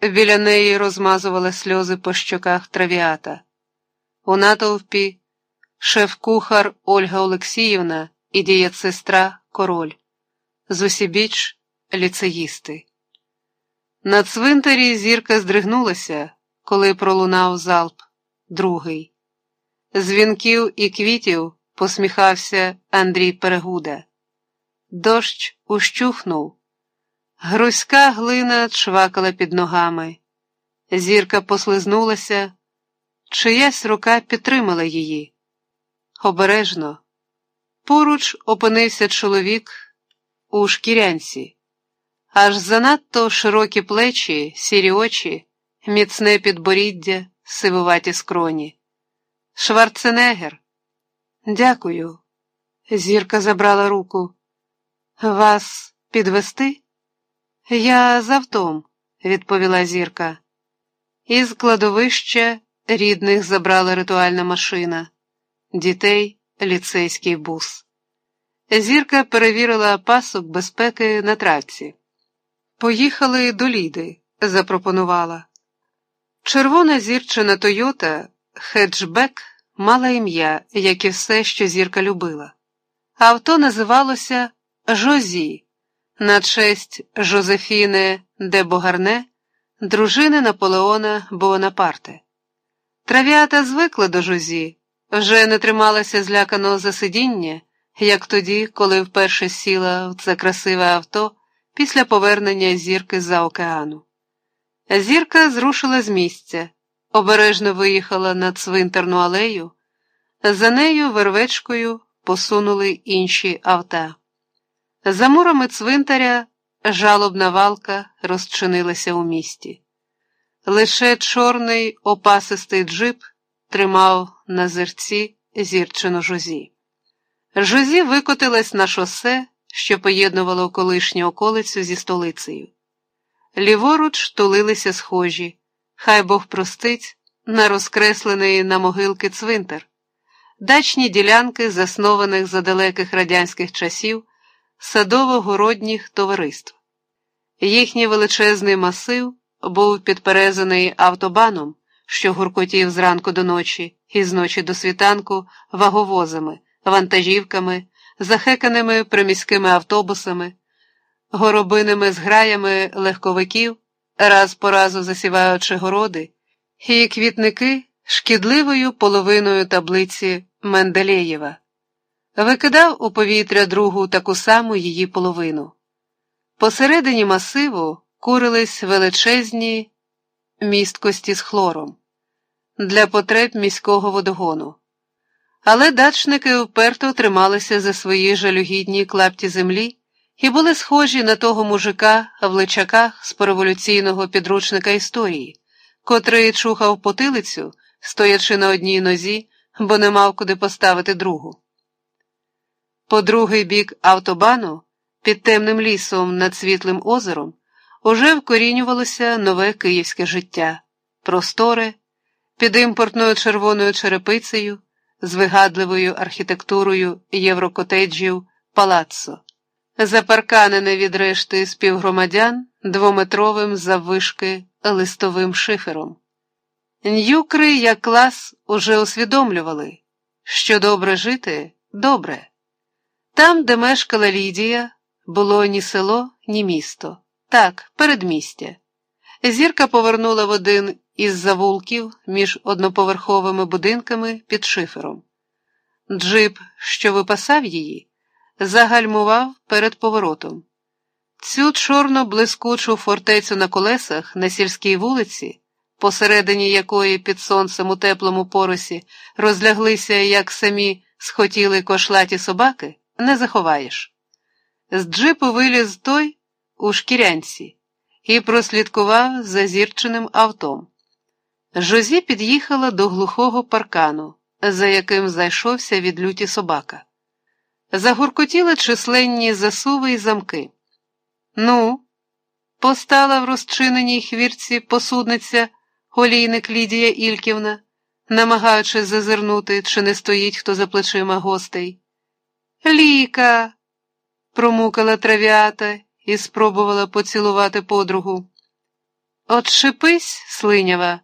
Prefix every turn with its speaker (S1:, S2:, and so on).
S1: біля неї розмазувала сльози по щоках травіата. У натовпі шеф-кухар Ольга Олексіївна і дієцестра Король. Зусібіч ліцеїсти. На цвинтарі зірка здригнулася, коли пролунав залп, другий. З вінків і квітів посміхався Андрій Перегуда. Дощ ущухнув. Грузька глина чвакала під ногами. Зірка послизнулася, чиясь рука підтримала її. Обережно. Поруч опинився чоловік у шкірянці, аж занадто широкі плечі, сірі очі, міцне підборіддя, сивуваті скроні. Шварценеггер. Дякую. Зірка забрала руку. Вас підвести? Я завтом, відповіла зірка. Із кладовища рідних забрала ритуальна машина, дітей ліцейський бус. Зірка перевірила пасок безпеки на травці. Поїхали до Ліди, запропонувала. Червона зірчина Тойота, хеджбек, мала ім'я, як і все, що зірка любила. Авто називалося Жозі на честь Жозефіни де Богарне, дружини Наполеона Буонапарте. Травіата звикла до Жозі, вже не трималася зляканого засидіння, як тоді, коли вперше сіла в це красиве авто після повернення зірки з-за океану. Зірка зрушила з місця, обережно виїхала на цвинтарну алею, за нею вервечкою посунули інші авта. За мурами цвинтаря жалобна валка розчинилася у місті. Лише чорний опасистий джип тримав на зерці зірчину жозі. Жозі викотилась на шосе, що поєднувало колишню околицю зі столицею. Ліворуч тулилися схожі, хай Бог простить, на розкреслений на могилки цвинтар, дачні ділянки, заснованих за далеких радянських часів садово-городніх товариств. Їхній величезний масив був підперезаний автобаном, що гуркотів зранку до ночі і з ночі до світанку ваговозами, вантажівками, захеканими приміськими автобусами, горобиними зграями легковиків, раз по разу засіваючи городи, і квітники шкідливою половиною таблиці Менделєєва викидав у повітря другу таку саму її половину. Посередині масиву курились величезні місткості з хлором для потреб міського водогону. Але дачники вперто трималися за свої жалюгідні клапті землі і були схожі на того мужика в личаках з пореволюційного підручника історії, котрий чухав потилицю, стоячи на одній нозі, бо не мав куди поставити другу. По другий бік автобану, під темним лісом над світлим озером, уже вкорінювалося нове київське життя, просторе, під імпортною червоною черепицею, з вигадливою архітектурою єврокотеджів палаццо, запарканене від решти співгромадян двометровим заввишки листовим шифером. Нюкри, як клас, уже усвідомлювали, що добре жити добре. Там, де мешкала Лідія, було ні село, ні місто, так, передмістя. Зірка повернула в один із завулків між одноповерховими будинками під шифером. Джип, що випасав її, загальмував перед поворотом. Цю чорно блискучу фортецю на колесах на сільській вулиці, посередині якої під сонцем у теплому поросі розляглися, як самі схотіли кошлаті собаки не заховаєш. З джипу виліз той у шкірянці і прослідкував за зірченим автом. Жозі під'їхала до глухого паркану, за яким зайшовся від люті собака. Загуркотіли численні засуви й замки. Ну, постала в розчиненій хвірці посудниця олійник Лідія Ільківна, намагаючись зазирнути, чи не стоїть хто за плечима гостей. Ліка, промукала трав'ята і спробувала поцілувати подругу. Отшипись, слинява,